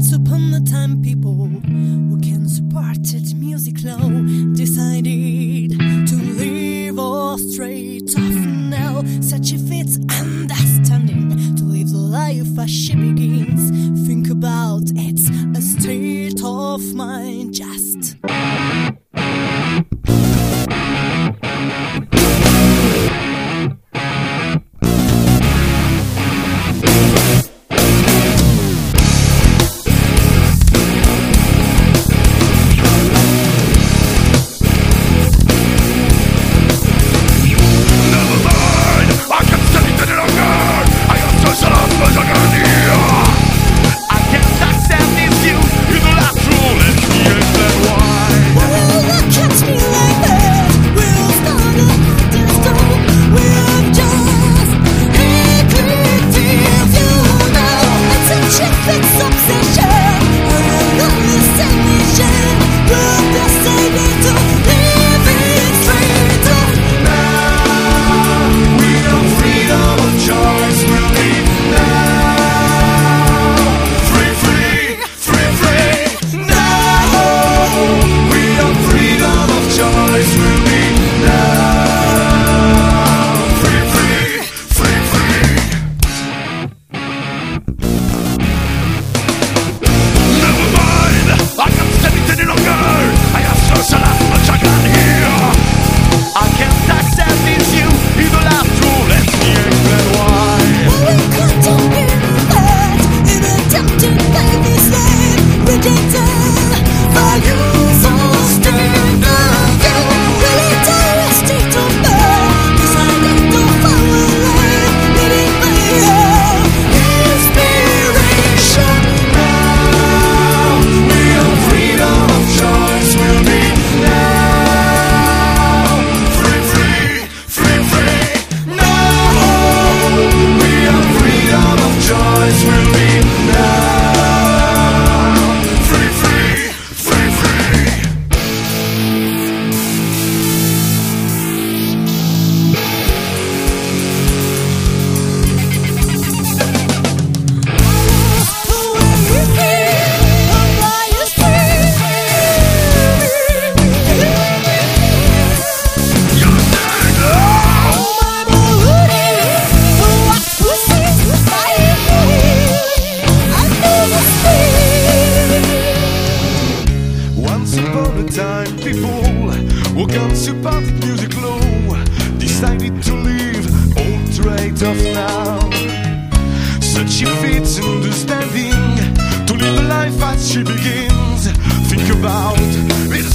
Once upon a time, people who can support it. music low decided to leave all straight off now. Such a fit understanding to live the life as she begins. Think about it's a state of mind. addicted summertime people who come to party music low decided to leave all trade off now. Such a fits understanding to live a life as she begins. Think about it.